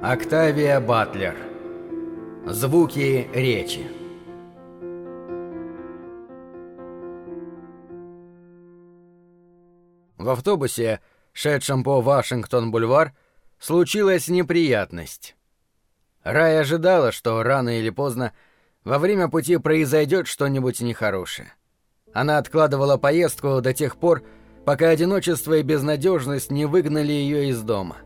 Октавия Батлер. Звуки речи. В автобусе, шедшем по Вашингтон-бульвар, случилась неприятность. Рай ожидала, что рано или поздно во время пути произойдет что-нибудь нехорошее. Она откладывала поездку до тех пор, пока одиночество и безнадежность не выгнали ее из дома.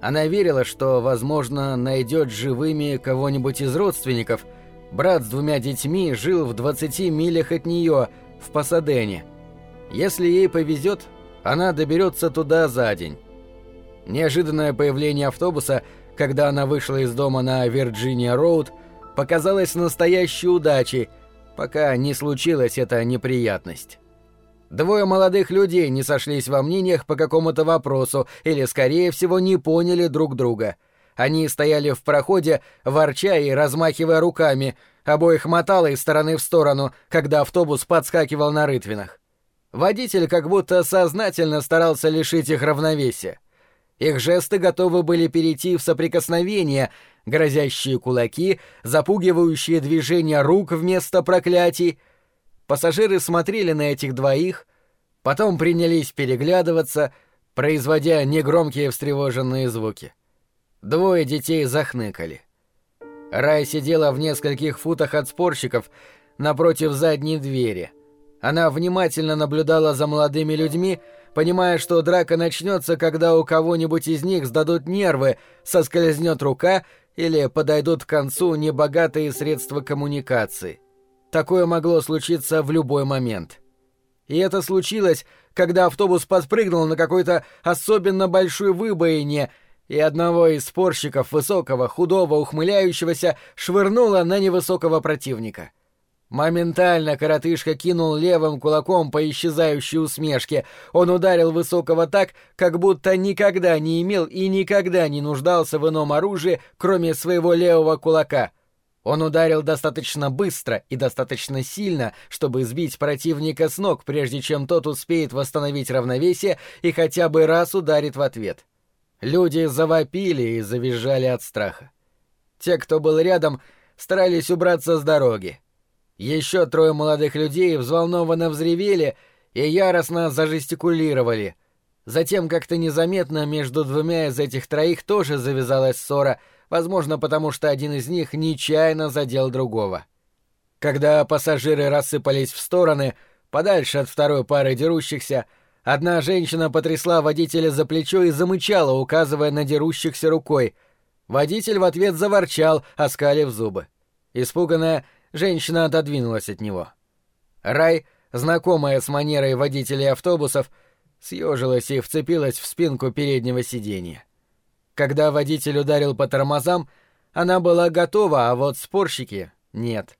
Она верила, что, возможно, найдет живыми кого-нибудь из родственников. Брат с двумя детьми жил в 20 милях от нее, в Пасадене. Если ей повезет, она доберется туда за день. Неожиданное появление автобуса, когда она вышла из дома на Вирджиния-Роуд, показалось настоящей удачей, пока не случилась эта неприятность. Двое молодых людей не сошлись во мнениях по какому-то вопросу или, скорее всего, не поняли друг друга. Они стояли в проходе, ворча и размахивая руками, обоих мотало из стороны в сторону, когда автобус подскакивал на рытвинах. Водитель как будто сознательно старался лишить их равновесия. Их жесты готовы были перейти в соприкосновение, грозящие кулаки, запугивающие движения рук вместо проклятий — Пассажиры смотрели на этих двоих, потом принялись переглядываться, производя негромкие встревоженные звуки. Двое детей захныкали. Рай сидела в нескольких футах от спорщиков напротив задней двери. Она внимательно наблюдала за молодыми людьми, понимая, что драка начнется, когда у кого-нибудь из них сдадут нервы, соскользнет рука или подойдут к концу небогатые средства коммуникации. Такое могло случиться в любой момент. И это случилось, когда автобус подпрыгнул на какой-то особенно большой выбоине, и одного из спорщиков, высокого, худого, ухмыляющегося, швырнуло на невысокого противника. Моментально коротышка кинул левым кулаком по исчезающей усмешке. Он ударил высокого так, как будто никогда не имел и никогда не нуждался в ином оружии, кроме своего левого кулака — он ударил достаточно быстро и достаточно сильно, чтобы сбить противника с ног, прежде чем тот успеет восстановить равновесие и хотя бы раз ударит в ответ. Люди завопили и завизжали от страха. Те, кто был рядом, старались убраться с дороги. Еще трое молодых людей взволнованно взревели и яростно зажестикулировали. Затем как-то незаметно между двумя из этих троих тоже завязалась ссора — возможно, потому что один из них нечаянно задел другого. Когда пассажиры рассыпались в стороны, подальше от второй пары дерущихся, одна женщина потрясла водителя за плечо и замычала, указывая на дерущихся рукой. Водитель в ответ заворчал, оскалив зубы. Испуганная, женщина отодвинулась от него. Рай, знакомая с манерой водителей автобусов, съежилась и вцепилась в спинку переднего сиденья. Когда водитель ударил по тормозам, она была готова, а вот спорщики — нет.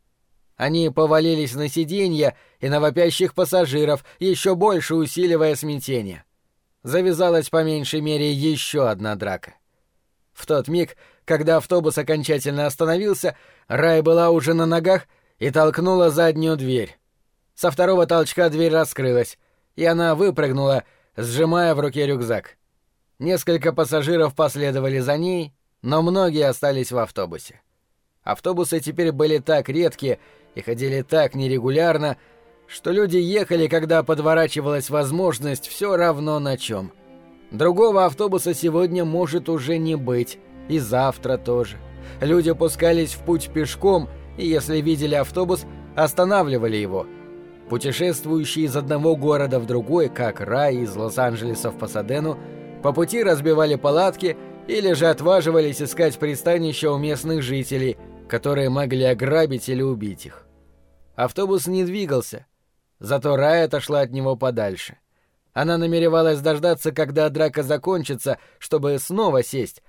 Они повалились на сиденья и на вопящих пассажиров, еще больше усиливая смятение. Завязалась по меньшей мере еще одна драка. В тот миг, когда автобус окончательно остановился, Рай была уже на ногах и толкнула заднюю дверь. Со второго толчка дверь раскрылась, и она выпрыгнула, сжимая в руке рюкзак. Несколько пассажиров последовали за ней, но многие остались в автобусе. Автобусы теперь были так редкие и ходили так нерегулярно, что люди ехали, когда подворачивалась возможность все равно на чем. Другого автобуса сегодня может уже не быть, и завтра тоже. Люди пускались в путь пешком, и если видели автобус, останавливали его. Путешествующие из одного города в другой, как Рай из Лос-Анджелеса в Пасадену, по пути разбивали палатки или же отваживались искать пристанище у местных жителей, которые могли ограбить или убить их. Автобус не двигался, зато Рая отошла от него подальше. Она намеревалась дождаться, когда драка закончится, чтобы снова сесть.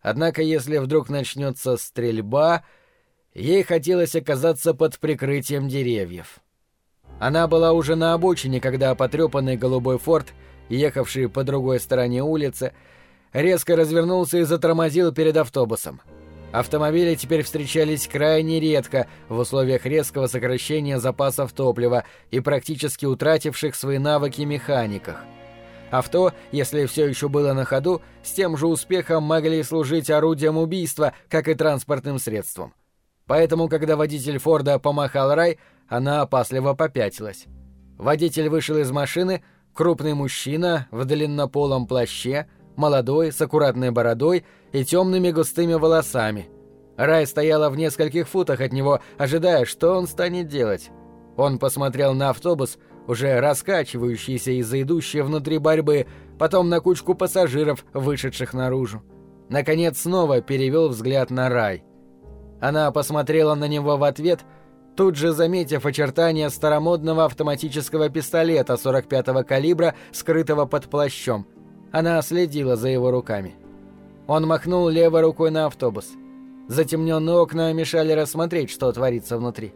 Однако, если вдруг начнется стрельба, ей хотелось оказаться под прикрытием деревьев. Она была уже на обочине, когда потрепанный голубой форт — ехавший по другой стороне улицы, резко развернулся и затормозил перед автобусом. Автомобили теперь встречались крайне редко в условиях резкого сокращения запасов топлива и практически утративших свои навыки механиках. Авто, если все еще было на ходу, с тем же успехом могли служить орудием убийства, как и транспортным средством. Поэтому, когда водитель Форда помахал Рай, она опасливо попятилась. Водитель вышел из машины, крупный мужчина в длиннополом плаще, молодой, с аккуратной бородой и темными густыми волосами. Рай стояла в нескольких футах от него, ожидая, что он станет делать. Он посмотрел на автобус, уже раскачивающийся из-за идущей внутри борьбы, потом на кучку пассажиров, вышедших наружу. Наконец снова перевел взгляд на рай. Она посмотрела на него в ответ, тут же заметив очертания старомодного автоматического пистолета 45-го калибра, скрытого под плащом. Она следила за его руками. Он махнул левой рукой на автобус. Затемненные окна мешали рассмотреть, что творится внутри.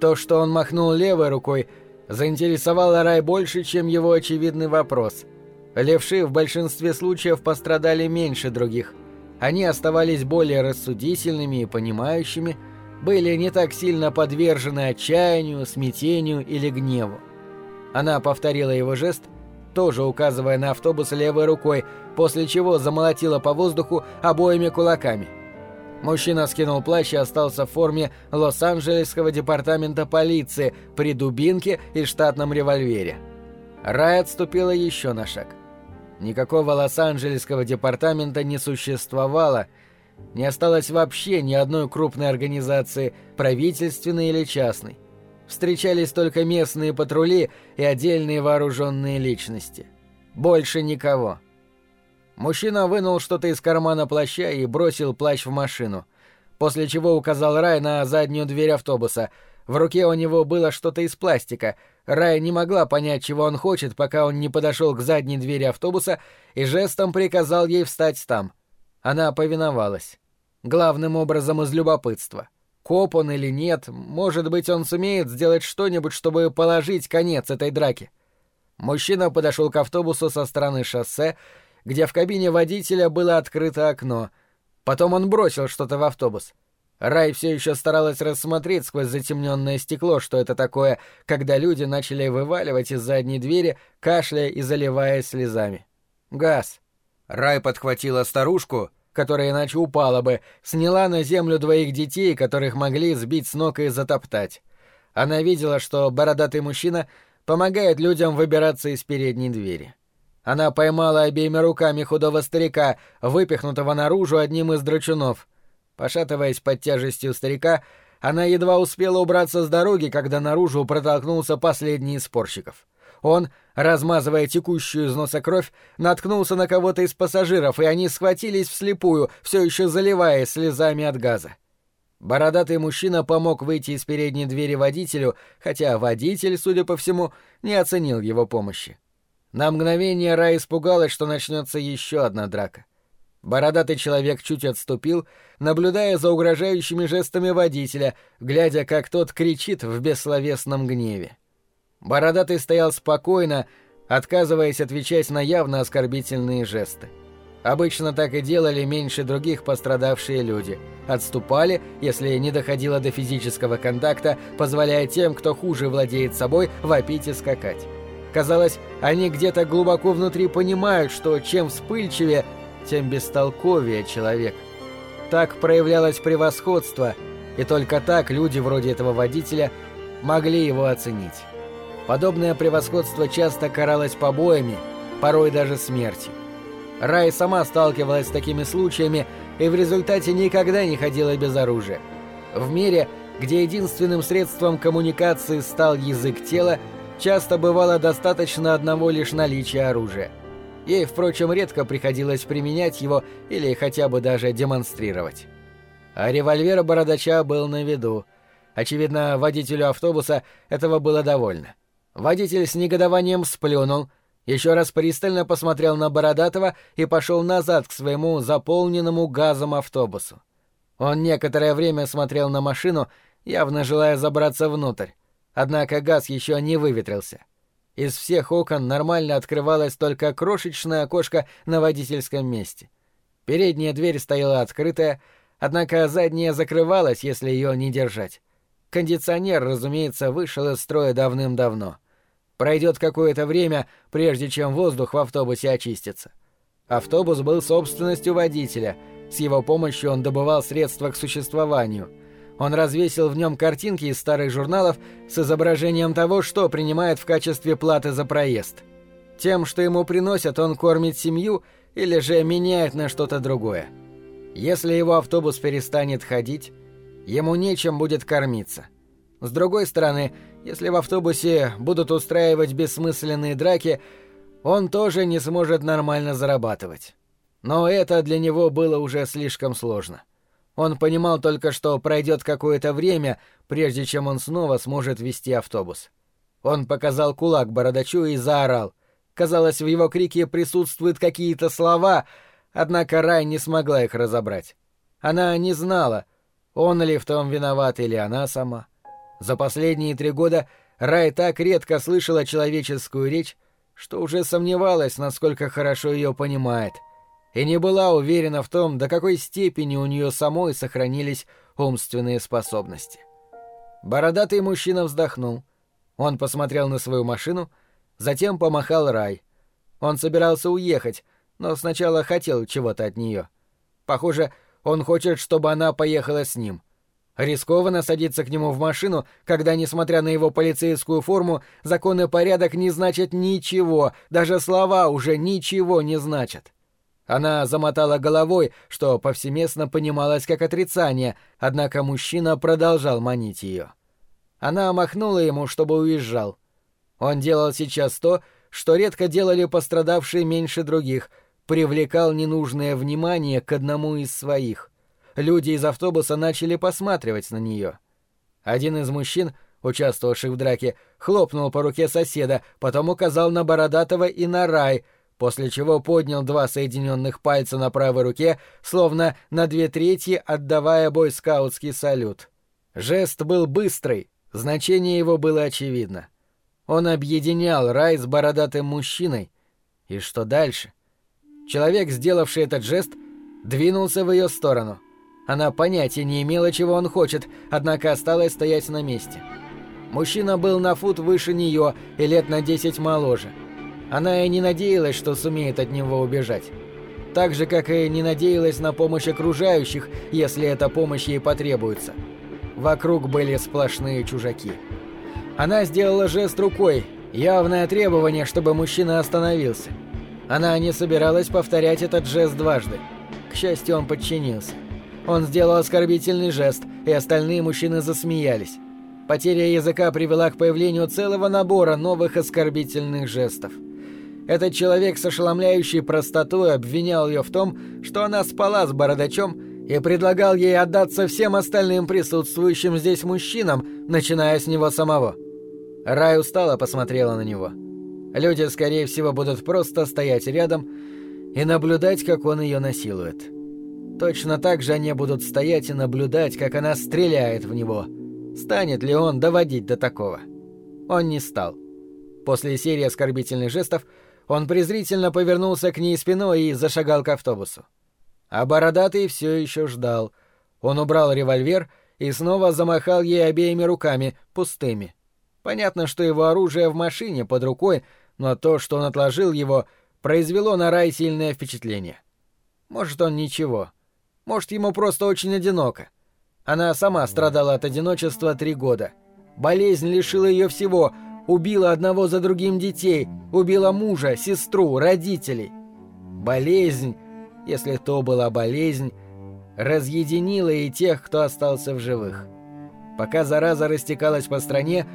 То, что он махнул левой рукой – заинтересовало Рай больше, чем его очевидный вопрос. Левши в большинстве случаев пострадали меньше других. Они оставались более рассудительными и понимающими, были не так сильно подвержены отчаянию, смятению или гневу. Она повторила его жест, тоже указывая на автобус левой рукой, после чего замолотила по воздуху обоими кулаками – Мужчина скинул плащ и остался в форме Лос-Анджелесского департамента полиции при дубинке и штатном револьвере. Рай отступила еще на шаг. Никакого Лос-Анджелесского департамента не существовало, не осталось вообще ни одной крупной организации, правительственной или частной. Встречались только местные патрули и отдельные вооруженные личности. Больше никого. Мужчина вынул что-то из кармана плаща и бросил плащ в машину, после чего указал Рай на заднюю дверь автобуса. В руке у него было что-то из пластика. Рай не могла понять, чего он хочет, пока он не подошел к задней двери автобуса и жестом приказал ей встать там. Она повиновалась. Главным образом из любопытства. Коп он или нет, может быть, он сумеет сделать что-нибудь, чтобы положить конец этой драке. Мужчина подошел к автобусу со стороны шоссе где в кабине водителя было открыто окно. Потом он бросил что-то в автобус. Рай все еще старалась рассмотреть сквозь затемненное стекло, что это такое, когда люди начали вываливать из задней двери, кашляя и заливаясь слезами. Газ. Рай подхватила старушку, которая иначе упала бы, сняла на землю двоих детей, которых могли сбить с ног и затоптать. Она видела, что бородатый мужчина помогает людям выбираться из передней двери. Она поймала обеими руками худого старика, выпихнутого наружу одним из драчунов. Пошатываясь под тяжестью старика, она едва успела убраться с дороги, когда наружу протолкнулся последний из спорщиков. Он, размазывая текущую из носа кровь, наткнулся на кого-то из пассажиров, и они схватились вслепую, все еще заливаясь слезами от газа. Бородатый мужчина помог выйти из передней двери водителю, хотя водитель, судя по всему, не оценил его помощи. На мгновение Рай испугалась, что начнется еще одна драка. Бородатый человек чуть отступил, наблюдая за угрожающими жестами водителя, глядя, как тот кричит в бессловесном гневе. Бородатый стоял спокойно, отказываясь отвечать на явно оскорбительные жесты. Обычно так и делали меньше других пострадавшие люди. Отступали, если не доходило до физического контакта, позволяя тем, кто хуже владеет собой, вопить и скакать. Казалось, они где-то глубоко внутри понимают, что чем вспыльчивее, тем бестолковее человек. Так проявлялось превосходство, и только так люди вроде этого водителя могли его оценить. Подобное превосходство часто каралось побоями, порой даже смертью. Рай сама сталкивалась с такими случаями и в результате никогда не ходила без оружия. В мире, где единственным средством коммуникации стал язык тела, часто бывало достаточно одного лишь наличия оружия. Ей, впрочем, редко приходилось применять его или хотя бы даже демонстрировать. А револьвер бородача был на виду. Очевидно, водителю автобуса этого было довольно. Водитель с негодованием сплюнул, еще раз пристально посмотрел на Бородатого и пошел назад к своему заполненному газом автобусу. Он некоторое время смотрел на машину, явно желая забраться внутрь. Однако газ еще не выветрился. Из всех окон нормально открывалось только крошечное окошко на водительском месте. Передняя дверь стояла открытая, однако задняя закрывалась, если ее не держать. Кондиционер, разумеется, вышел из строя давным-давно. Пройдет какое-то время, прежде чем воздух в автобусе очистится. Автобус был собственностью водителя. С его помощью он добывал средства к существованию. Он развесил в нем картинки из старых журналов с изображением того, что принимает в качестве платы за проезд. Тем, что ему приносят, он кормит семью или же меняет на что-то другое. Если его автобус перестанет ходить, ему нечем будет кормиться. С другой стороны, если в автобусе будут устраивать бессмысленные драки, он тоже не сможет нормально зарабатывать. Но это для него было уже слишком сложно. Он понимал только, что пройдет какое-то время, прежде чем он снова сможет вести автобус. Он показал кулак бородачу и заорал. Казалось, в его крике присутствуют какие-то слова, однако Рай не смогла их разобрать. Она не знала, он ли в том виноват или она сама. За последние три года Рай так редко слышала человеческую речь, что уже сомневалась, насколько хорошо ее понимает, и не была уверена в том, до какой степени у нее самой сохранились умственные способности. Бородатый мужчина вздохнул. Он посмотрел на свою машину, затем помахал Рай. Он собирался уехать, но сначала хотел чего-то от нее. Похоже, он хочет, чтобы она поехала с ним — Рискованно садиться к нему в машину, когда, несмотря на его полицейскую форму, закон и порядок не значат ничего, даже слова уже ничего не значат. Она замотала головой, что повсеместно понималось как отрицание, однако мужчина продолжал манить ее. Она махнула ему, чтобы уезжал. Он делал сейчас то, что редко делали пострадавшие меньше других, привлекал ненужное внимание к одному из своих. Люди из автобуса начали посматривать на нее. Один из мужчин, участвовавших в драке, хлопнул по руке соседа, потом указал на Бородатого и на Рай, после чего поднял два соединенных пальца на правой руке, словно на две трети отдавая бойскаутский салют. Жест был быстрый, значение его было очевидно. Он объединял Рай с бородатым мужчиной. И что дальше? Человек, сделавший этот жест, двинулся в ее сторону — она понятия не имела, чего он хочет, однако осталась стоять на месте. Мужчина был на фут выше нее и лет на десять моложе. Она и не надеялась, что сумеет от него убежать. Так же, как и не надеялась на помощь окружающих, если эта помощь ей потребуется. Вокруг были сплошные чужаки. Она сделала жест рукой, явное требование, чтобы мужчина остановился. Она не собиралась повторять этот жест дважды. К счастью, он подчинился. Он сделал оскорбительный жест, и остальные мужчины засмеялись. Потеря языка привела к появлению целого набора новых оскорбительных жестов. Этот человек с ошеломляющей простотой обвинял ее в том, что она спала с бородачом и предлагал ей отдаться всем остальным присутствующим здесь мужчинам, начиная с него самого. Рай устало посмотрела на него. Люди, скорее всего, будут просто стоять рядом и наблюдать, как он ее насилует. Точно так же они будут стоять и наблюдать, как она стреляет в него. Станет ли он доводить до такого? Он не стал. После серии оскорбительных жестов он презрительно повернулся к ней спиной и зашагал к автобусу. А бородатый все еще ждал. Он убрал револьвер и снова замахал ей обеими руками, пустыми. Понятно, что его оружие в машине под рукой, но то, что он отложил его, произвело на Рай сильное впечатление. Может, он ничего. Может, ему просто очень одиноко. Она сама страдала от одиночества три года. Болезнь лишила ее всего, убила одного за другим детей, убила мужа, сестру, родителей. Болезнь, если то была болезнь, разъединила и тех, кто остался в живых. Пока зараза растекалась по стране,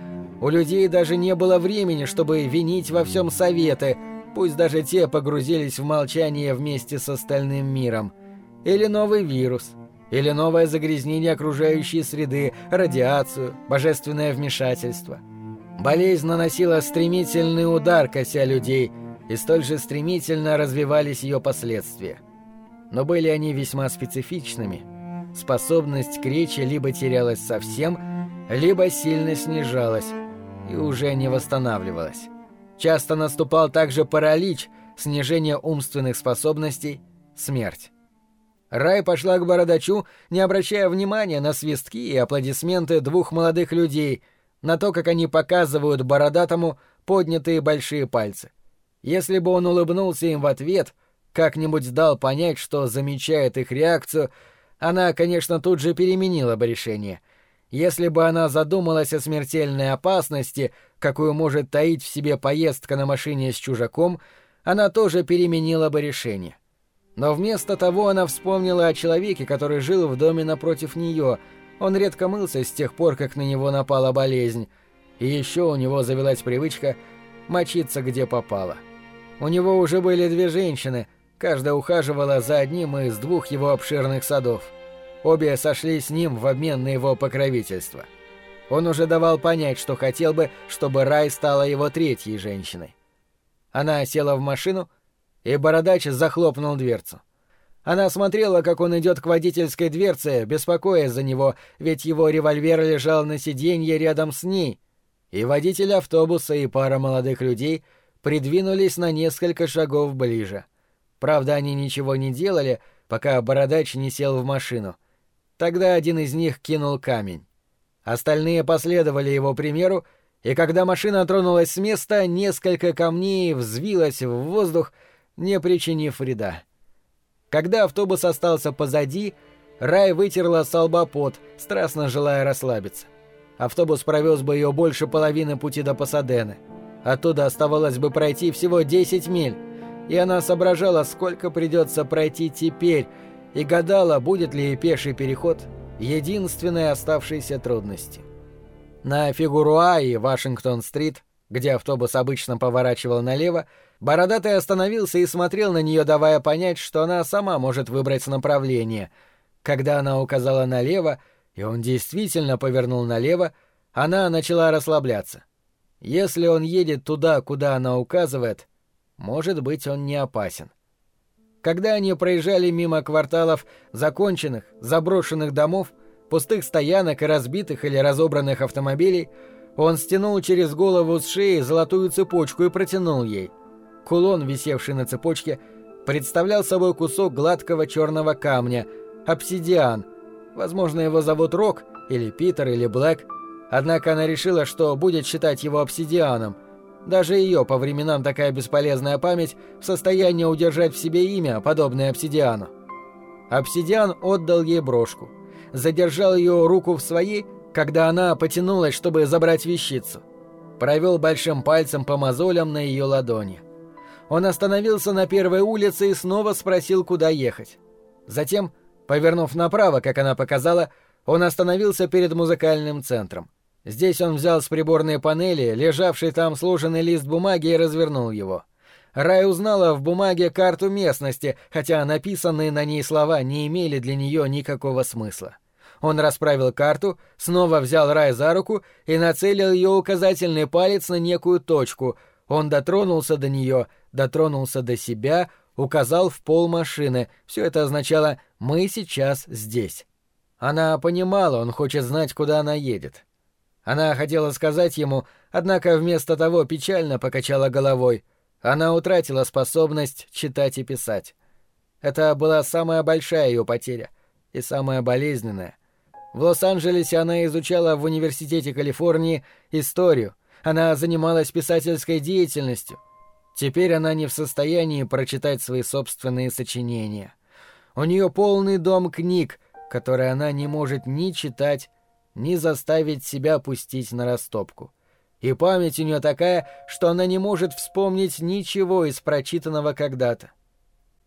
у людей даже не было времени, чтобы винить во всем советы, пусть даже те погрузились в молчание вместе с остальным миром – или новый вирус, или новое загрязнение окружающей среды, радиацию, божественное вмешательство. Болезнь наносила стремительный удар, кося людей, и столь же стремительно развивались ее последствия. Но были они весьма специфичными. Способность к речи либо терялась совсем, либо сильно снижалась и уже не восстанавливалась. Часто наступал также паралич, снижение умственных способностей, смерть. Рай пошла к бородачу, не обращая внимания на свистки и аплодисменты двух молодых людей, на то, как они показывают бородатому поднятые большие пальцы. Если бы он улыбнулся им в ответ, как-нибудь дал понять, что замечает их реакцию, она, конечно, тут же переменила бы решение. Если бы она задумалась о смертельной опасности, какую может таить в себе поездка на машине с чужаком, она тоже переменила бы решение. Но вместо того она вспомнила о человеке, который жил в доме напротив нее. Он редко мылся с тех пор, как на него напала болезнь. И еще у него завелась привычка мочиться где попало. У него уже были две женщины, каждая ухаживала за одним из двух его обширных садов. Обе сошли с ним в обмен на его покровительство. Он уже давал понять, что хотел бы, чтобы Рай стала его третьей женщиной. Она села в машину, и бородач захлопнул дверцу. Она смотрела, как он идет к водительской дверце, беспокоясь за него, ведь его револьвер лежал на сиденье рядом с ней. И водитель автобуса и пара молодых людей придвинулись на несколько шагов ближе. Правда, они ничего не делали, пока бородач не сел в машину. Тогда один из них кинул камень. Остальные последовали его примеру и когда машина тронулась с места, несколько камней взвилось в воздух, не причинив вреда. Когда автобус остался позади, Рай вытерла с страстно желая расслабиться. Автобус провез бы ее больше половины пути до Пасадены. Оттуда оставалось бы пройти всего 10 миль, и она соображала, сколько придется пройти теперь, и гадала, будет ли пеший переход единственной оставшейся трудностью. На Фигуруа и Вашингтон-стрит, где автобус обычно поворачивал налево, Бородатый остановился и смотрел на нее, давая понять, что она сама может выбрать направление. Когда она указала налево, и он действительно повернул налево, она начала расслабляться. Если он едет туда, куда она указывает, может быть, он не опасен. Когда они проезжали мимо кварталов законченных, заброшенных домов, пустых стоянок и разбитых или разобранных автомобилей, он стянул через голову с шеи золотую цепочку и протянул ей. Кулон, висевший на цепочке, представлял собой кусок гладкого черного камня, обсидиан. Возможно, его зовут Рок, или Питер, или Блэк. Однако она решила, что будет считать его обсидианом. Даже ее по временам такая бесполезная память в состоянии удержать в себе имя, подобное обсидиану. Обсидиан отдал ей брошку задержал ее руку в своей, когда она потянулась, чтобы забрать вещицу. Провел большим пальцем по мозолям на ее ладони. Он остановился на первой улице и снова спросил, куда ехать. Затем, повернув направо, как она показала, он остановился перед музыкальным центром. Здесь он взял с приборной панели, лежавший там сложенный лист бумаги, и развернул его. Рай узнала в бумаге карту местности, хотя написанные на ней слова не имели для нее никакого смысла. Он расправил карту, снова взял Рай за руку и нацелил ее указательный палец на некую точку. Он дотронулся до нее, дотронулся до себя, указал в пол машины. Все это означало «мы сейчас здесь». Она понимала, он хочет знать, куда она едет. Она хотела сказать ему, однако вместо того печально покачала головой. Она утратила способность читать и писать. Это была самая большая ее потеря и самая болезненная — в Лос-Анджелесе она изучала в Университете Калифорнии историю. Она занималась писательской деятельностью. Теперь она не в состоянии прочитать свои собственные сочинения. У нее полный дом книг, которые она не может ни читать, ни заставить себя пустить на растопку. И память у нее такая, что она не может вспомнить ничего из прочитанного когда-то.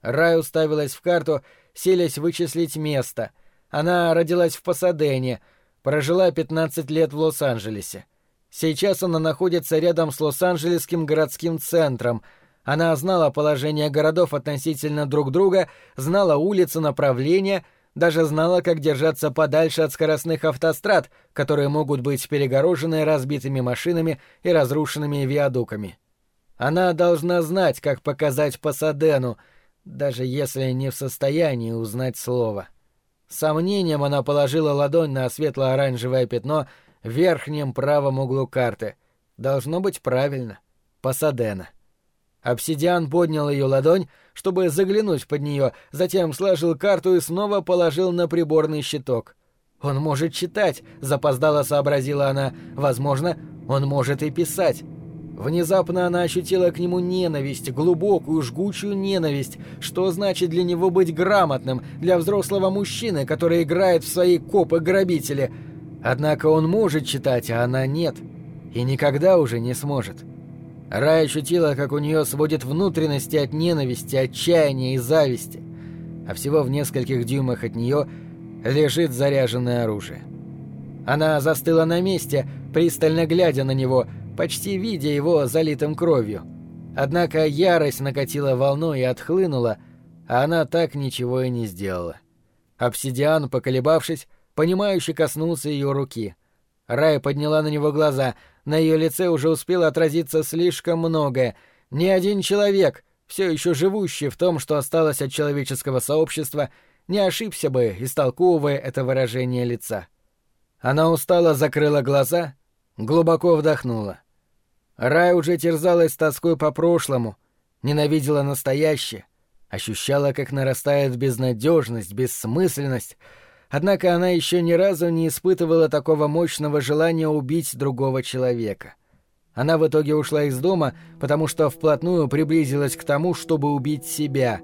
Рай уставилась в карту, селясь вычислить место — она родилась в Пасадене, прожила 15 лет в Лос-Анджелесе. Сейчас она находится рядом с Лос-Анджелесским городским центром. Она знала положение городов относительно друг друга, знала улицы, направления, даже знала, как держаться подальше от скоростных автострад, которые могут быть перегорожены разбитыми машинами и разрушенными виадуками. Она должна знать, как показать Пасадену, даже если не в состоянии узнать слово. — сомнением она положила ладонь на светло-оранжевое пятно в верхнем правом углу карты. Должно быть правильно. Пасадена. Обсидиан поднял ее ладонь, чтобы заглянуть под нее, затем сложил карту и снова положил на приборный щиток. «Он может читать», — запоздало сообразила она. «Возможно, он может и писать». Внезапно она ощутила к нему ненависть, глубокую, жгучую ненависть, что значит для него быть грамотным, для взрослого мужчины, который играет в свои копы-грабители. Однако он может читать, а она нет. И никогда уже не сможет. Рай ощутила, как у нее сводит внутренности от ненависти, отчаяния и зависти. А всего в нескольких дюймах от нее лежит заряженное оружие. Она застыла на месте, пристально глядя на него, почти видя его залитым кровью. Однако ярость накатила волной и отхлынула, а она так ничего и не сделала. Обсидиан, поколебавшись, понимающе коснулся ее руки. Рая подняла на него глаза, на ее лице уже успело отразиться слишком многое. Ни один человек, все еще живущий в том, что осталось от человеческого сообщества, не ошибся бы, истолковывая это выражение лица. Она устало закрыла глаза, глубоко вдохнула. Рай уже терзалась тоской по прошлому, ненавидела настоящее, ощущала, как нарастает безнадежность, бессмысленность, однако она еще ни разу не испытывала такого мощного желания убить другого человека. Она в итоге ушла из дома, потому что вплотную приблизилась к тому, чтобы убить себя.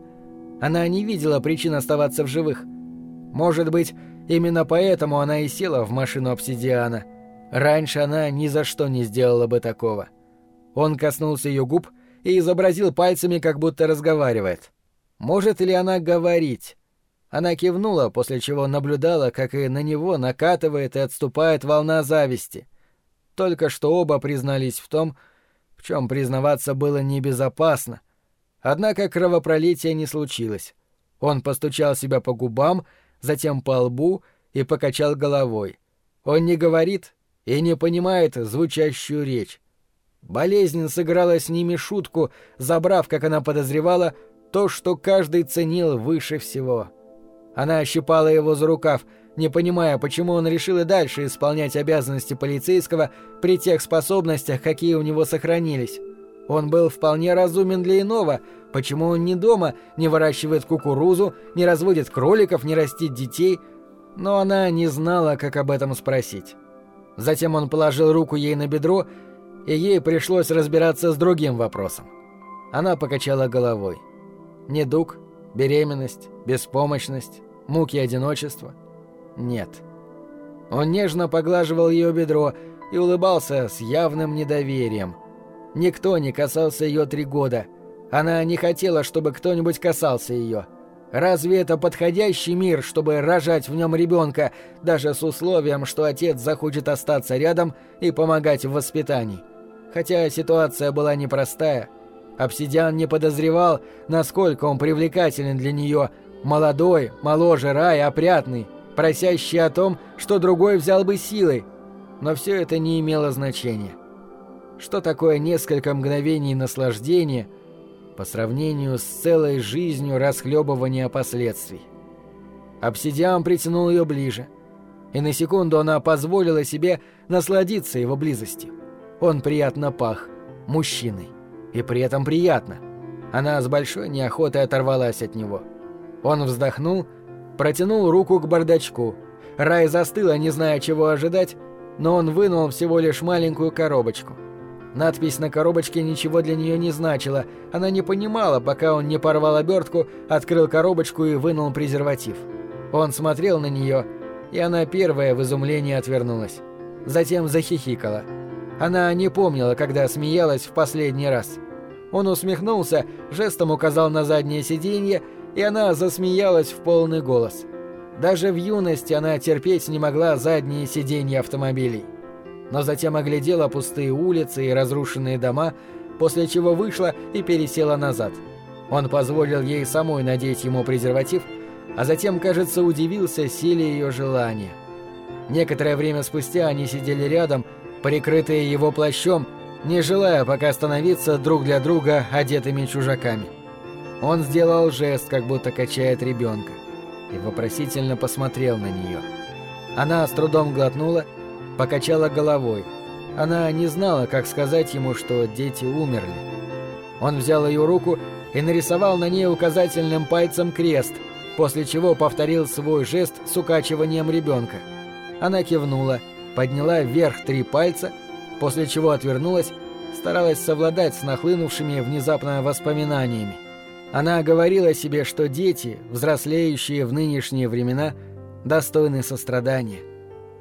Она не видела причин оставаться в живых. Может быть, именно поэтому она и села в машину обсидиана. Раньше она ни за что не сделала бы такого. Он коснулся ее губ и изобразил пальцами, как будто разговаривает. Может ли она говорить? Она кивнула, после чего наблюдала, как и на него накатывает и отступает волна зависти. Только что оба признались в том, в чем признаваться было небезопасно. Однако кровопролития не случилось. Он постучал себя по губам, затем по лбу и покачал головой. Он не говорит и не понимает звучащую речь. Болезнь сыграла с ними шутку, забрав, как она подозревала, то, что каждый ценил выше всего. Она ощипала его за рукав, не понимая, почему он решил и дальше исполнять обязанности полицейского при тех способностях, какие у него сохранились. Он был вполне разумен для иного, почему он не дома, не выращивает кукурузу, не разводит кроликов, не растит детей, но она не знала, как об этом спросить. Затем он положил руку ей на бедро и ей пришлось разбираться с другим вопросом. Она покачала головой. Недуг, беременность, беспомощность, муки одиночества? Нет. Он нежно поглаживал ее бедро и улыбался с явным недоверием. Никто не касался ее три года. Она не хотела, чтобы кто-нибудь касался ее. Разве это подходящий мир, чтобы рожать в нем ребенка, даже с условием, что отец захочет остаться рядом и помогать в воспитании? Хотя ситуация была непростая. Обсидиан не подозревал, насколько он привлекателен для нее, молодой, моложе рай, опрятный, просящий о том, что другой взял бы силой. Но все это не имело значения. Что такое несколько мгновений наслаждения по сравнению с целой жизнью расхлебывания последствий? Обсидиан притянул ее ближе, и на секунду она позволила себе насладиться его близостью. Он приятно пах. Мужчиной. И при этом приятно. Она с большой неохотой оторвалась от него. Он вздохнул, протянул руку к бардачку. Рай застыла, не зная, чего ожидать, но он вынул всего лишь маленькую коробочку. Надпись на коробочке ничего для нее не значила. Она не понимала, пока он не порвал обертку, открыл коробочку и вынул презерватив. Он смотрел на нее, и она первая в изумлении отвернулась. Затем захихикала. Она не помнила, когда смеялась в последний раз. Он усмехнулся, жестом указал на заднее сиденье, и она засмеялась в полный голос. Даже в юности она терпеть не могла задние сиденья автомобилей. Но затем оглядела пустые улицы и разрушенные дома, после чего вышла и пересела назад. Он позволил ей самой надеть ему презерватив, а затем, кажется, удивился силе ее желания. Некоторое время спустя они сидели рядом, прикрытые его плащом, не желая пока становиться друг для друга одетыми чужаками. Он сделал жест, как будто качает ребенка, и вопросительно посмотрел на нее. Она с трудом глотнула, покачала головой. Она не знала, как сказать ему, что дети умерли. Он взял ее руку и нарисовал на ней указательным пальцем крест, после чего повторил свой жест с укачиванием ребенка. Она кивнула, подняла вверх три пальца, после чего отвернулась, старалась совладать с нахлынувшими внезапно воспоминаниями. Она говорила себе, что дети, взрослеющие в нынешние времена, достойны сострадания.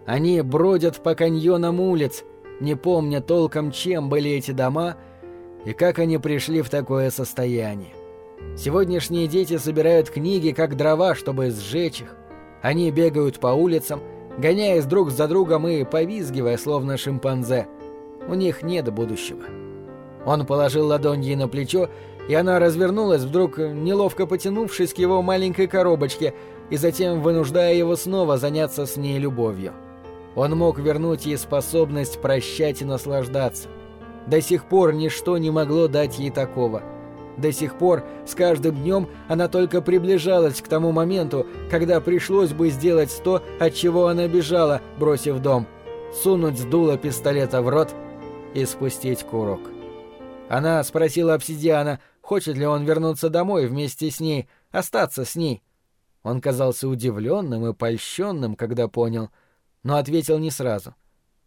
Они бродят по каньонам улиц, не помня толком, чем были эти дома и как они пришли в такое состояние. Сегодняшние дети собирают книги как дрова, чтобы сжечь их. Они бегают по улицам, гоняясь друг за другом и повизгивая, словно шимпанзе. У них нет будущего. Он положил ладонь ей на плечо, и она развернулась, вдруг неловко потянувшись к его маленькой коробочке и затем вынуждая его снова заняться с ней любовью. Он мог вернуть ей способность прощать и наслаждаться. До сих пор ничто не могло дать ей такого. До сих пор, с каждым днем, она только приближалась к тому моменту, когда пришлось бы сделать то, от чего она бежала, бросив дом. Сунуть дуло пистолета в рот и спустить курок. Она спросила обсидиана, хочет ли он вернуться домой вместе с ней, остаться с ней. Он казался удивленным и польщенным, когда понял — но ответил не сразу.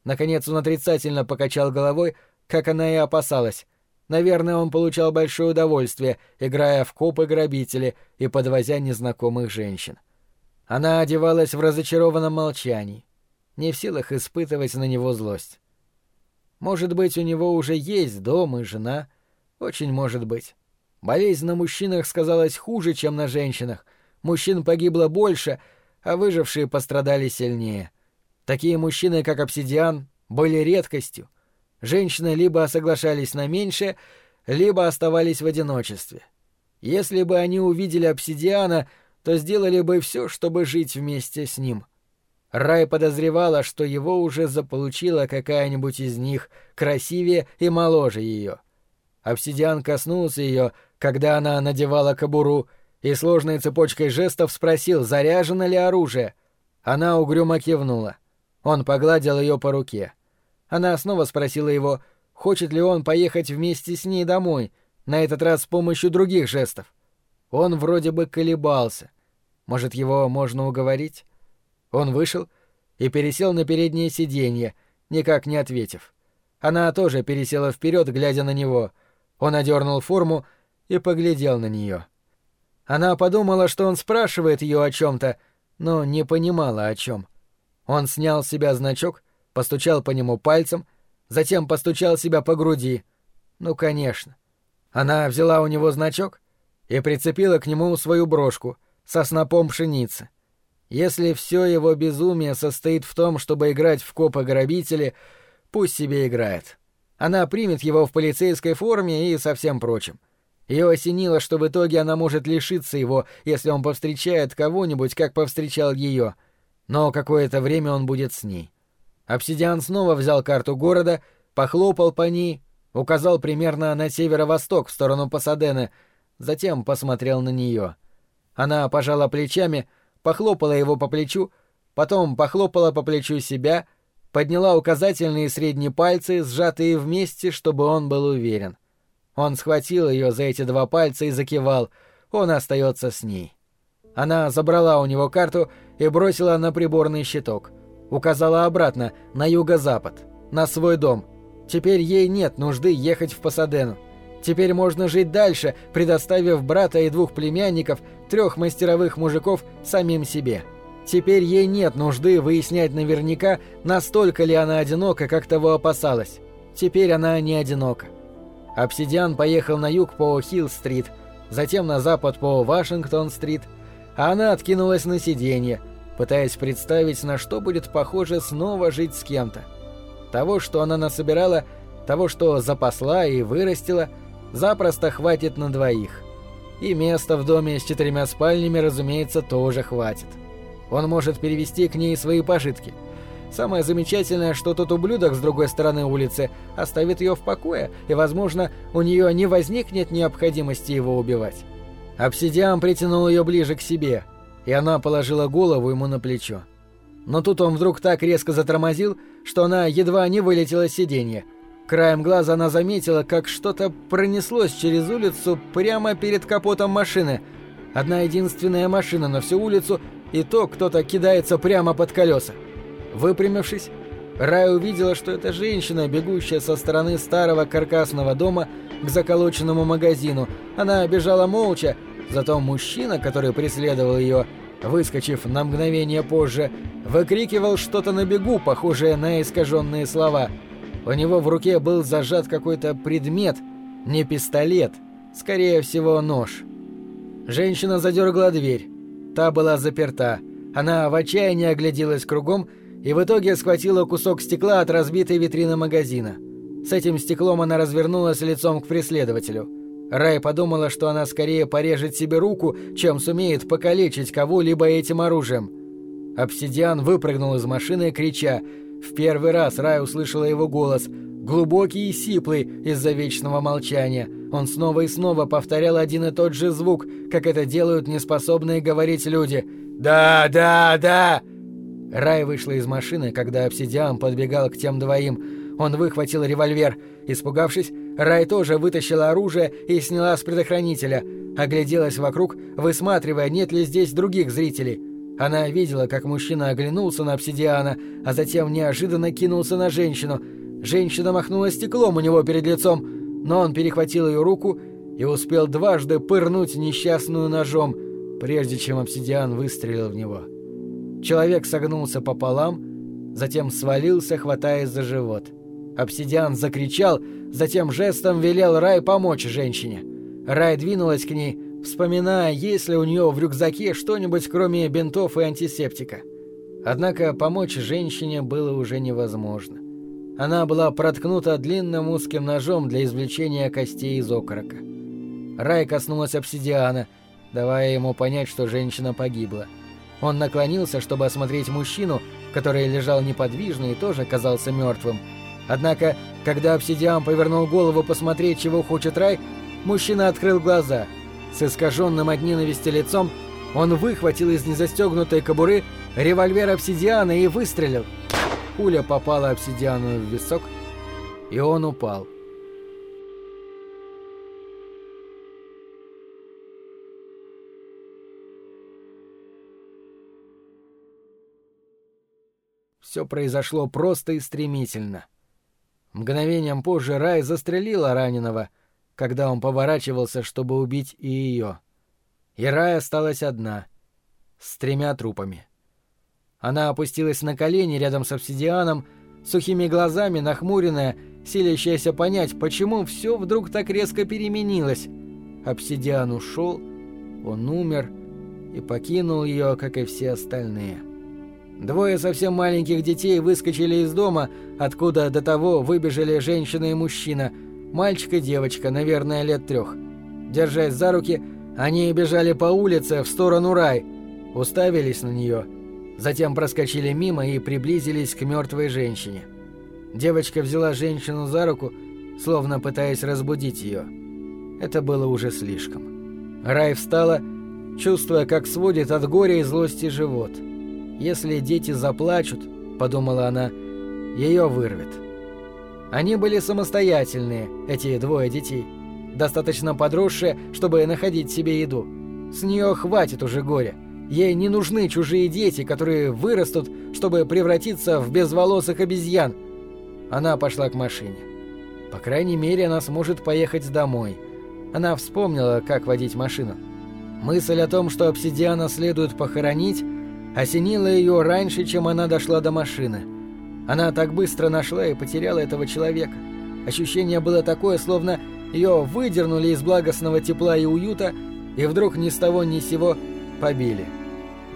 Наконец он отрицательно покачал головой, как она и опасалась. Наверное, он получал большое удовольствие, играя в копы-грабители и подвозя незнакомых женщин. Она одевалась в разочарованном молчании, не в силах испытывать на него злость. Может быть, у него уже есть дом и жена. Очень может быть. Болезнь на мужчинах сказалась хуже, чем на женщинах. Мужчин погибло больше, а выжившие пострадали сильнее. Такие мужчины, как обсидиан, были редкостью. Женщины либо соглашались на меньшее, либо оставались в одиночестве. Если бы они увидели обсидиана, то сделали бы все, чтобы жить вместе с ним. Рай подозревала, что его уже заполучила какая-нибудь из них, красивее и моложе ее. Обсидиан коснулся ее, когда она надевала кобуру, и сложной цепочкой жестов спросил, заряжено ли оружие. Она угрюмо кивнула. Он погладил ее по руке. Она снова спросила его, хочет ли он поехать вместе с ней домой, на этот раз с помощью других жестов. Он вроде бы колебался. Может, его можно уговорить? Он вышел и пересел на переднее сиденье, никак не ответив. Она тоже пересела вперед, глядя на него. Он одернул форму и поглядел на нее. Она подумала, что он спрашивает ее о чем-то, но не понимала о чем. Он снял с себя значок, постучал по нему пальцем, затем постучал себя по груди. Ну, конечно. Она взяла у него значок и прицепила к нему свою брошку со снопом пшеницы. Если все его безумие состоит в том, чтобы играть в копа-грабители, пусть себе играет. Она примет его в полицейской форме и со всем прочим. Ее осенило, что в итоге она может лишиться его, если он повстречает кого-нибудь, как повстречал ее — но какое-то время он будет с ней. Обсидиан снова взял карту города, похлопал по ней, указал примерно на северо-восток в сторону Пасадены, затем посмотрел на нее. Она пожала плечами, похлопала его по плечу, потом похлопала по плечу себя, подняла указательные и средние пальцы, сжатые вместе, чтобы он был уверен. Он схватил ее за эти два пальца и закивал. Он остается с ней. Она забрала у него карту и бросила на приборный щиток. Указала обратно, на юго-запад, на свой дом. Теперь ей нет нужды ехать в Пасадену. Теперь можно жить дальше, предоставив брата и двух племянников, трех мастеровых мужиков, самим себе. Теперь ей нет нужды выяснять наверняка, настолько ли она одинока, как того опасалась. Теперь она не одинока. Обсидиан поехал на юг по Хилл-стрит, затем на запад по Вашингтон-стрит – а она откинулась на сиденье, пытаясь представить, на что будет похоже снова жить с кем-то. Того, что она насобирала, того, что запасла и вырастила, запросто хватит на двоих. И места в доме с четырьмя спальнями, разумеется, тоже хватит. Он может перевести к ней свои пожитки. Самое замечательное, что тот ублюдок с другой стороны улицы оставит ее в покое, и, возможно, у нее не возникнет необходимости его убивать. Обсидиан притянул ее ближе к себе, и она положила голову ему на плечо. Но тут он вдруг так резко затормозил, что она едва не вылетела с сиденья. Краем глаза она заметила, как что-то пронеслось через улицу прямо перед капотом машины. Одна единственная машина на всю улицу, и то кто-то кидается прямо под колеса. Выпрямившись, Рай увидела, что это женщина, бегущая со стороны старого каркасного дома к заколоченному магазину. Она бежала молча, зато мужчина, который преследовал ее, выскочив на мгновение позже, выкрикивал что-то на бегу, похожее на искаженные слова. У него в руке был зажат какой-то предмет, не пистолет, скорее всего нож. Женщина задергала дверь. Та была заперта. Она в отчаянии огляделась кругом и в итоге схватила кусок стекла от разбитой витрины магазина. С этим стеклом она развернулась лицом к преследователю. Рай подумала, что она скорее порежет себе руку, чем сумеет покалечить кого-либо этим оружием. Обсидиан выпрыгнул из машины, крича. В первый раз Рай услышала его голос, глубокий и сиплый из-за вечного молчания. Он снова и снова повторял один и тот же звук, как это делают неспособные говорить люди. «Да, да, да!» Рай вышла из машины, когда обсидиан подбегал к тем двоим. Он выхватил револьвер. Испугавшись, Рай тоже вытащила оружие и сняла с предохранителя. Огляделась вокруг, высматривая, нет ли здесь других зрителей. Она видела, как мужчина оглянулся на обсидиана, а затем неожиданно кинулся на женщину. Женщина махнула стеклом у него перед лицом, но он перехватил ее руку и успел дважды пырнуть несчастную ножом, прежде чем обсидиан выстрелил в него. Человек согнулся пополам, затем свалился, хватаясь за живот. Обсидиан закричал, затем жестом велел Рай помочь женщине. Рай двинулась к ней, вспоминая, есть ли у нее в рюкзаке что-нибудь кроме бинтов и антисептика. Однако помочь женщине было уже невозможно. Она была проткнута длинным узким ножом для извлечения костей из окорока. Рай коснулась обсидиана, давая ему понять, что женщина погибла. Он наклонился, чтобы осмотреть мужчину, который лежал неподвижно и тоже казался мертвым, Однако, когда обсидиан повернул голову посмотреть, чего хочет рай, мужчина открыл глаза. С искаженным от ненависти лицом он выхватил из незастегнутой кобуры револьвер обсидиана и выстрелил. Пуля попала обсидиану в висок, и он упал. Все произошло просто и стремительно. Мгновением позже Рай застрелила раненого, когда он поворачивался, чтобы убить и ее. И Рай осталась одна, с тремя трупами. Она опустилась на колени рядом с обсидианом, сухими глазами, нахмуренная, силящаяся понять, почему все вдруг так резко переменилось. Обсидиан ушел, он умер и покинул ее, как и все остальные. Двое совсем маленьких детей выскочили из дома, откуда до того выбежали женщина и мужчина, мальчик и девочка, наверное, лет трех. Держась за руки, они бежали по улице в сторону рай, уставились на нее, затем проскочили мимо и приблизились к мертвой женщине. Девочка взяла женщину за руку, словно пытаясь разбудить ее. Это было уже слишком. Рай встала, чувствуя, как сводит от горя и злости живот – если дети заплачут, подумала она, ее вырвет. Они были самостоятельные, эти двое детей, достаточно подросшие, чтобы находить себе еду. С нее хватит уже горя. Ей не нужны чужие дети, которые вырастут, чтобы превратиться в безволосых обезьян. Она пошла к машине. По крайней мере, она сможет поехать домой. Она вспомнила, как водить машину. Мысль о том, что обсидиана следует похоронить, осенило ее раньше, чем она дошла до машины. Она так быстро нашла и потеряла этого человека. Ощущение было такое, словно ее выдернули из благостного тепла и уюта, и вдруг ни с того ни с сего побили.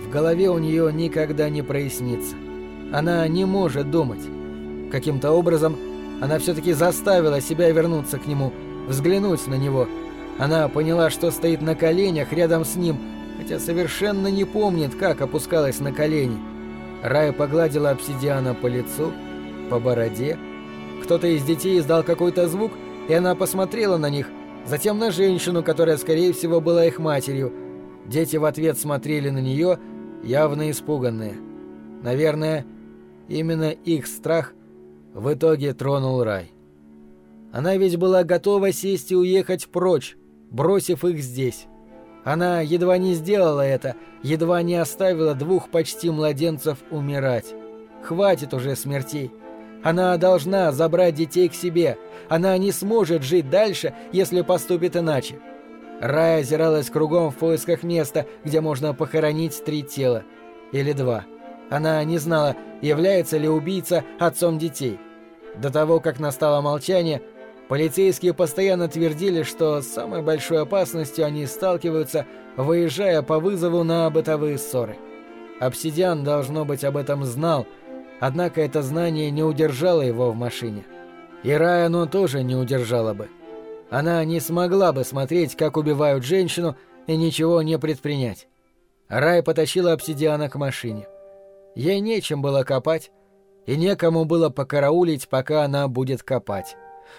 В голове у нее никогда не прояснится. Она не может думать. Каким-то образом она все-таки заставила себя вернуться к нему, взглянуть на него. Она поняла, что стоит на коленях рядом с ним, хотя совершенно не помнит, как опускалась на колени. Рая погладила обсидиана по лицу, по бороде. Кто-то из детей издал какой-то звук, и она посмотрела на них, затем на женщину, которая, скорее всего, была их матерью. Дети в ответ смотрели на нее, явно испуганные. Наверное, именно их страх в итоге тронул рай. Она ведь была готова сесть и уехать прочь, бросив их здесь. Она едва не сделала это, едва не оставила двух почти младенцев умирать. Хватит уже смертей. Она должна забрать детей к себе. Она не сможет жить дальше, если поступит иначе. Рая озиралась кругом в поисках места, где можно похоронить три тела. Или два. Она не знала, является ли убийца отцом детей. До того, как настало молчание, полицейские постоянно твердили, что с самой большой опасностью они сталкиваются, выезжая по вызову на бытовые ссоры. Обсидиан, должно быть, об этом знал, однако это знание не удержало его в машине. И Рай оно тоже не удержало бы. Она не смогла бы смотреть, как убивают женщину, и ничего не предпринять. Рай потащила обсидиана к машине. Ей нечем было копать, и некому было покараулить, пока она будет копать.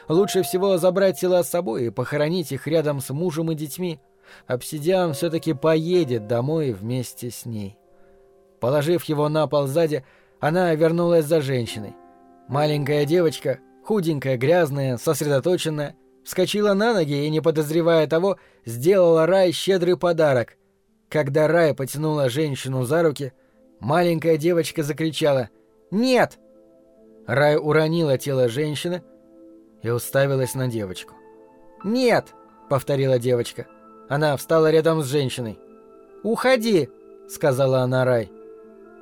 Лучше всего забрать тела с собой и похоронить их рядом с мужем и детьми. Обсидиан все-таки поедет домой вместе с ней. Положив его на пол сзади, она вернулась за женщиной. Маленькая девочка, худенькая, грязная, сосредоточенная, вскочила на ноги и, не подозревая того, сделала Рай щедрый подарок. Когда Рай потянула женщину за руки, маленькая девочка закричала «Нет!». Рай уронила тело женщины и уставилась на девочку. «Нет!» — повторила девочка. Она встала рядом с женщиной. «Уходи!» — сказала она Рай.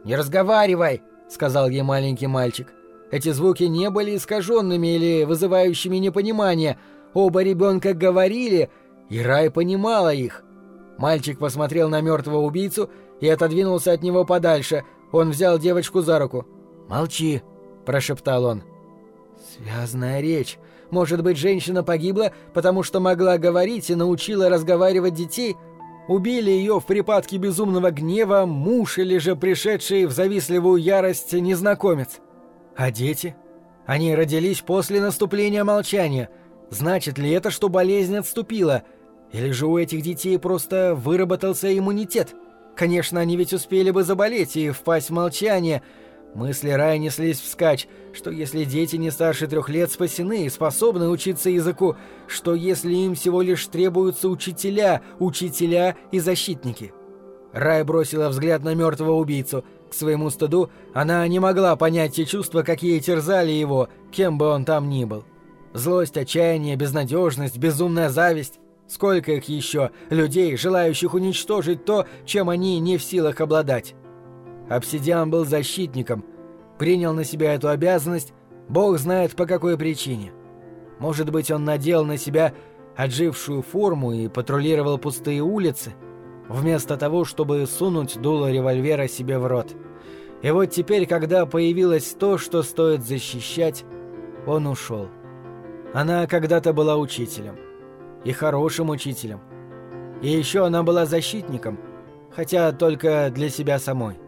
«Не разговаривай!» — сказал ей маленький мальчик. Эти звуки не были искаженными или вызывающими непонимание. Оба ребенка говорили, и Рай понимала их. Мальчик посмотрел на мертвого убийцу и отодвинулся от него подальше. Он взял девочку за руку. «Молчи», — прошептал он. «Связная речь. Может быть, женщина погибла, потому что могла говорить и научила разговаривать детей?» Убили ее в припадке безумного гнева муж или же пришедший в завистливую ярость незнакомец. А дети? Они родились после наступления молчания. Значит ли это, что болезнь отступила? Или же у этих детей просто выработался иммунитет? Конечно, они ведь успели бы заболеть и впасть в молчание – Мысли Рая неслись вскачь, что если дети не старше трех лет спасены и способны учиться языку, что если им всего лишь требуются учителя, учителя и защитники. Рай бросила взгляд на мертвого убийцу. К своему стыду она не могла понять те чувства, какие терзали его, кем бы он там ни был. Злость, отчаяние, безнадежность, безумная зависть. Сколько их еще, людей, желающих уничтожить то, чем они не в силах обладать. Обсидиан был защитником, принял на себя эту обязанность, бог знает по какой причине. Может быть, он надел на себя отжившую форму и патрулировал пустые улицы, вместо того, чтобы сунуть дуло револьвера себе в рот. И вот теперь, когда появилось то, что стоит защищать, он ушел. Она когда-то была учителем. И хорошим учителем. И еще она была защитником, хотя только для себя самой.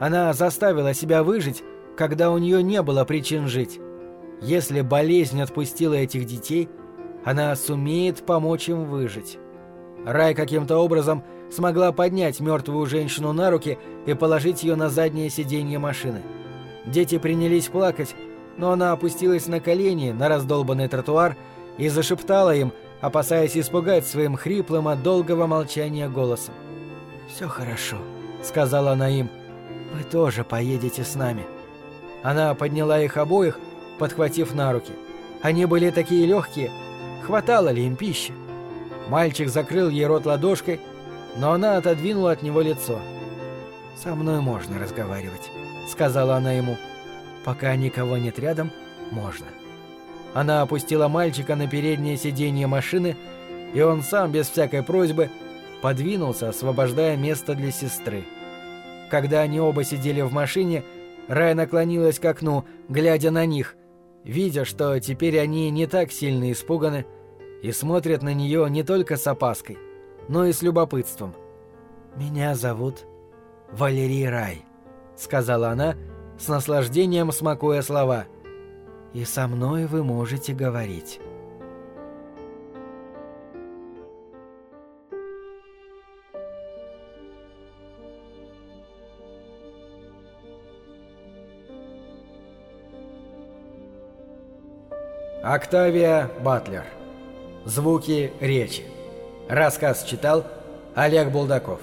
Она заставила себя выжить, когда у нее не было причин жить. Если болезнь отпустила этих детей, она сумеет помочь им выжить. Рай каким-то образом смогла поднять мертвую женщину на руки и положить ее на заднее сиденье машины. Дети принялись плакать, но она опустилась на колени на раздолбанный тротуар и зашептала им, опасаясь испугать своим хриплым от долгого молчания голосом. «Все хорошо», — сказала она им, — «Вы тоже поедете с нами». Она подняла их обоих, подхватив на руки. Они были такие легкие, хватало ли им пищи? Мальчик закрыл ей рот ладошкой, но она отодвинула от него лицо. «Со мной можно разговаривать», — сказала она ему. «Пока никого нет рядом, можно». Она опустила мальчика на переднее сиденье машины, и он сам, без всякой просьбы, подвинулся, освобождая место для сестры. Когда они оба сидели в машине, Рай наклонилась к окну, глядя на них, видя, что теперь они не так сильно испуганы и смотрят на нее не только с опаской, но и с любопытством. «Меня зовут Валерий Рай», — сказала она, с наслаждением смакуя слова. «И со мной вы можете говорить». Октавия Батлер. Звуки речи. Рассказ читал Олег Булдаков.